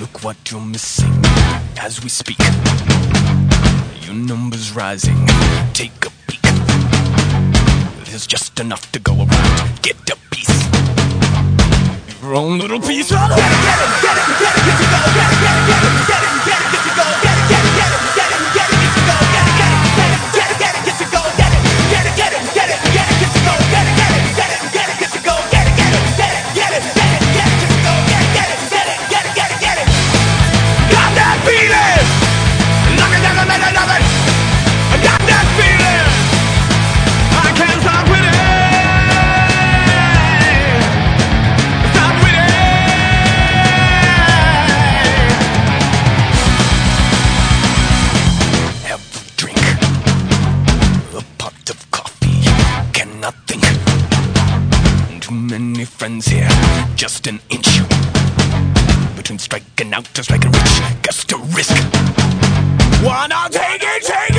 Look what you're missing as we speak. Your number's rising. Take a peek. There's just enough to go around. Get a piece. Your own little piece. Get it, get it, get it, get it, get it, get it. Here, just an inch between striking out to striking rich. Just a risk. Wanna take it, take it.